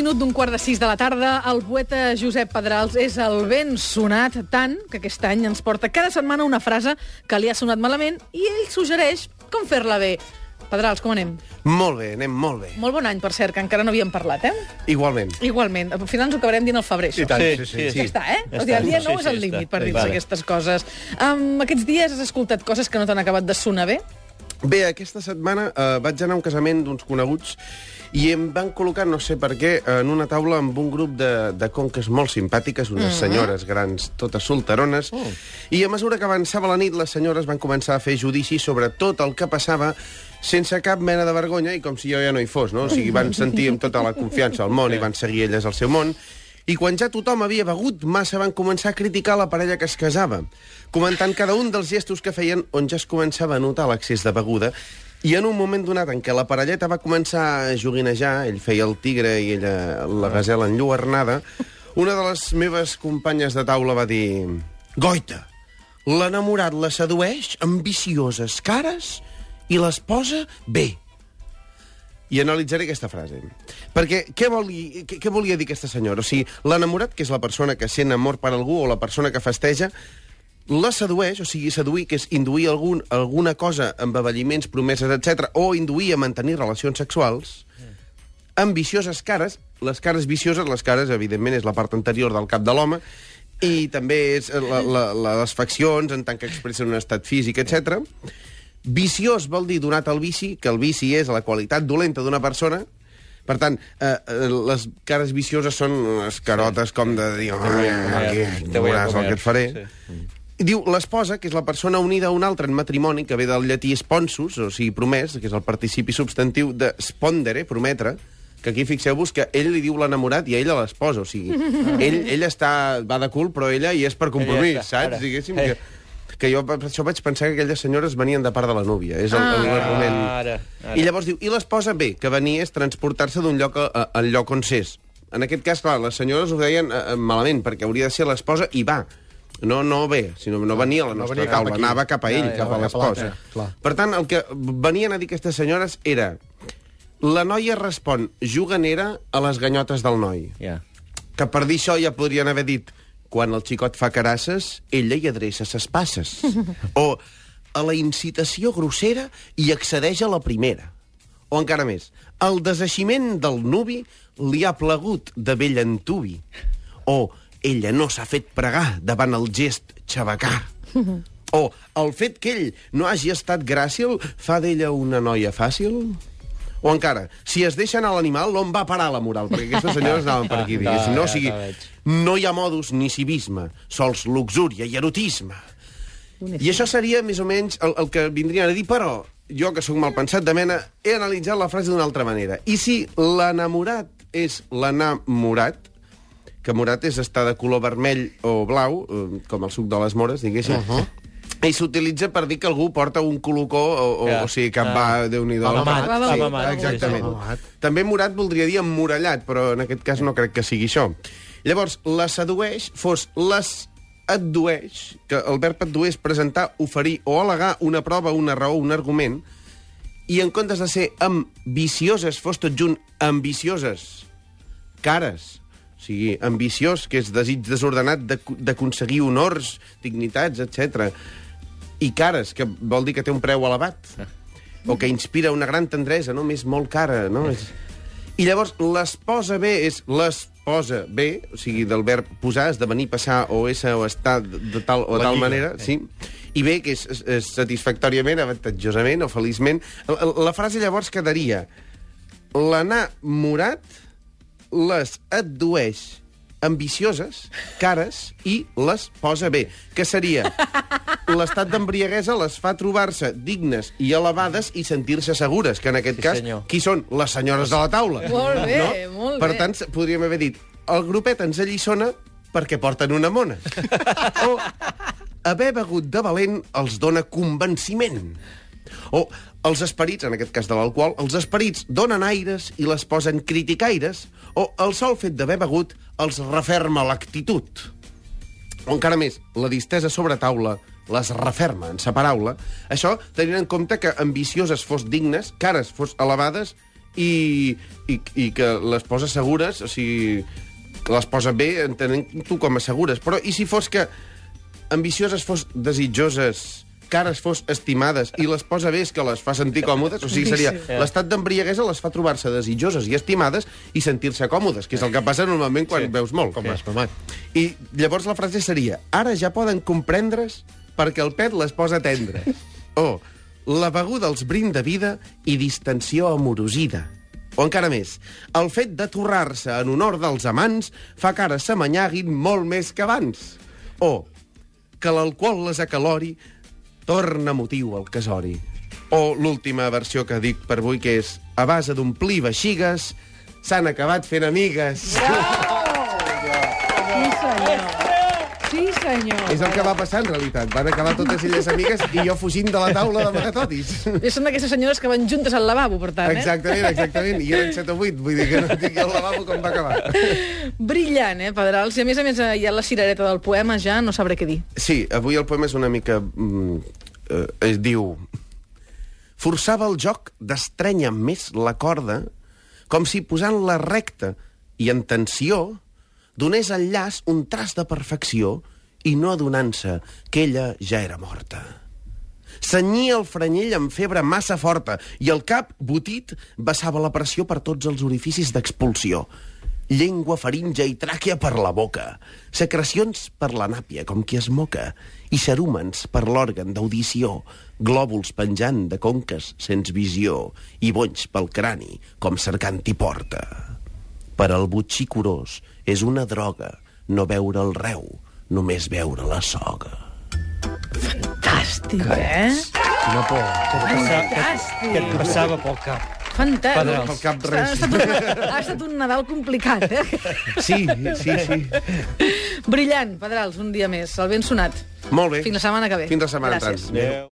minut d'un quart de sis de la tarda, el poeta Josep Pedrals és el ben sonat tant que aquest any ens porta cada setmana una frase que li ha sonat malament i ell suggereix com fer-la bé. Pedrals, com anem? Molt bé, anem molt bé. Molt bon any, per cert, que encara no havíem parlat, eh? Igualment. Igualment. Al final ens ho acabarem dint al febrer, això. I tant, Sí, sí, sí. sí, sí. Ja està, eh? Ja o sigui, el dia Sí, 9 sí, és el límit està. per dir-se Vale. aquestes coses. Um, aquests dies has escoltat coses que no t'han acabat de sonar bé? Bé, aquesta setmana eh, vaig anar a un casament d'uns coneguts i em van col·locar, no sé per què, en una taula amb un grup de, de conques molt simpàtiques, unes senyores grans, totes solterones, i a mesura que avançava la nit, les senyores van començar a fer judici sobre tot el que passava sense cap mena de vergonya i com si jo ja no hi fos, no? O sigui, van sentir amb tota la confiança al món i van seguir elles al seu món. I quan ja tothom havia begut massa, van començar a criticar la parella que es casava, comentant cada un dels gestos que feien on ja es començava a notar l'accés de beguda i en un moment donat en què la parelleta va començar a joguinejar, ell feia el tigre i ella la gazela enlluernada, una de les meves companyes de taula va dir Goita, l'enamorat la sedueix amb vicioses cares i les posa bé. I analitzaré aquesta frase. Perquè què, volia, què, què volia dir aquesta senyora? O sigui, l'enamorat, que és la persona que sent amor per algú o la persona que festeja, la sedueix, o sigui, seduir, que és induir algun, alguna cosa amb avelliments, promeses, etc, o induir a mantenir relacions sexuals, amb vicioses cares. Les cares vicioses, les cares, evidentment, és la part anterior del cap de l'home, i també és la, la, la, les faccions, en tant que expressen un estat físic, etc. Viciós vol dir donat al vici, que el vici és la qualitat dolenta d'una persona, per tant, eh, eh, les cares vicioses són unes carotes com de dir, "Ai, aquí, Te voy a veuràs el comer". que et faré. Sí. Diu l'esposa, que és la persona unida a un altre en matrimoni, que ve del llatí sponsus, o sigui, promès, que és el participi substantiu de spondere, prometre, que aquí fixeu-vos que ell li diu l'enamorat i a ella l'esposa, o sigui, ell, ell està, va de cul, però ella hi és per compromís, Ella està, saps? ara. Diguéssim Eh. que, que jo per això vaig pensar que aquelles senyores venien de part de la núvia, és el- el- l'argument. Ara, ara. I llavors diu, i l'esposa bé, que venia és transportar-se d'un lloc al lloc on s'és. En aquest cas, clar, les senyores ho deien eh, malament, perquè hauria de ser l'esposa i va. No, no ve, sinó no venia a la no nostra venia cap taula, aquí. anava cap a ell, Ja, ja, cap a cap a l'espòs. l'altre, clar. Per tant, el que venien a dir aquestes senyores era la noia respon juganera a les ganyotes del noi. Ja. Que per dir això ja podrien haver dit quan el xicot fa carasses, ella hi adreça ses passes. o a la incitació grossera i accedeix a la primera. O encara més, el deseiximent del nuvi li ha plegut de vell antubi. O ella no s'ha fet pregar davant el gest xabacà. O el fet que ell no hagi estat gràcil fa d'ella una noia fàcil? O encara, si es deixa anar l'animal, on va parar la moral? Perquè aquestes senyores anaven per aquí, diguéssim. No, o sigui, no hi ha modus ni civisme, sols luxúria i erotisme. I això seria més o menys el, el que vindrien a dir, però jo, que sóc mal pensat de mena, he analitzat la frase d'una altra manera. I si l'enamorat és l'enamorat, que morat és estar de color vermell o blau, eh, com el suc de les mores, diguéssim, uh -huh. I s'utilitza per dir que algú porta un colocó, o, o, Ja. o sigui, que va, Déu-n'hi-do. Amamat, Sí, amamat, exactament. Amamat. També morat voldria dir emmurallat, però en aquest cas no crec que sigui això. Llavors, la sedueix fos les addueix, que el verb adduir és presentar, oferir o al·legar una prova, una raó, un argument, i en comptes de ser ambicioses, fos tot junt ambicioses, cares, o sigui, ambiciós, que és desig desordenat de- d'aconseguir honors, dignitats, etc. I cares, que vol dir que té un preu elevat, o que inspira una gran tendresa, no? Més molt cara, no? És... I llavors, l'esposa bé és l'esposa bé, o sigui, del verb posar, esdevenir, passar, o ésser, o estar de, tal o La tal lliga, manera, eh. sí. I bé, que és, és, és satisfactòriament, avantatjosament o feliçment. La, la frase llavors quedaria l'anar morat les addueix ambicioses, cares, i les posa bé. Que seria l'estat d'embriaguesa les fa trobar-se dignes i elevades i sentir-se segures, que en aquest Sí, cas, senyor. qui són? Les senyores de la taula. Molt bé, molt per bé. tant, podríem haver dit, el grupet ens alliçona perquè porten una mona. o haver begut de valent els dona convenciment. O els esperits, en aquest cas de l'alcohol, els esperits donen aires i les posen criticaires, o el sol fet d'haver begut els referma l'actitud. O encara més, la distesa sobre taula les referma en sa paraula. Això tenint en compte que ambicioses fos dignes, cares fos elevades i, i, i que les posa segures, o sigui, que les posa bé, entenent tu com a segures. Però i si fos que ambicioses fos desitjoses, cares fos estimades i les posa bé és que les fa sentir còmodes, o sigui, seria Sí. l'estat d'embriaguesa les fa trobar-se desitjoses i estimades i sentir-se còmodes, que és el que passa normalment quan Sí. veus molt. Com has mamat. I llavors la frase seria ara ja poden comprendre's perquè el pet les posa tendres. O la beguda els brinda vida i distensió amorosida. O encara més, el fet de torrar-se en honor dels amants fa que ara s'amanyaguin molt més que abans. O que l'alcohol les acalori torna motiu al casori. O l'última versió que dic per avui, que és a base d'omplir veixigues, s'han acabat fent amigues. Sí, senyor. Sí, senyor. És el que va passar, en realitat. Van acabar totes elles amigues i jo fugint de la taula de magatotis. I són d'aquestes senyores que van juntes al lavabo, per tant, eh? Exactament, exactament. I eren 7 o 8, vull dir que no tinc el lavabo com va acabar. Brillant, eh, Pedrals? I a més a més eh, hi ha la cirereta del poema, ja no sabré què dir. Sí, avui el poema és una mica... Mm, eh, es diu... Forçava el joc d'estrènyer més la corda com si posant-la recta i en tensió donés al llaç un traç de perfecció i no adonant-se que ella ja era morta. Senyia el franyell amb febre massa forta i el cap, botit, vessava la pressió per tots els orificis d'expulsió. Llengua, faringe i tràquea per la boca. Secrecions per la nàpia, com qui es moca. I cerúmens per l'òrgan d'audició. Glòbuls penjant de conques sense visió. I bonys pel crani, com cercant-hi porta. Per al butxí curós és una droga no veure el reu, només veure la soga. Fantàstic, eh? Quina por. Fantàstic. Què et passava pel cap? Fantàstic. Pel cap Ha res. estat, un, ha estat un Nadal complicat, eh? Sí, sí, sí. Brillant, Pedrals, un dia més. El ben sonat. Molt bé. Fins la setmana que ve. Fins la setmana Gràcies. entrant. Adéu.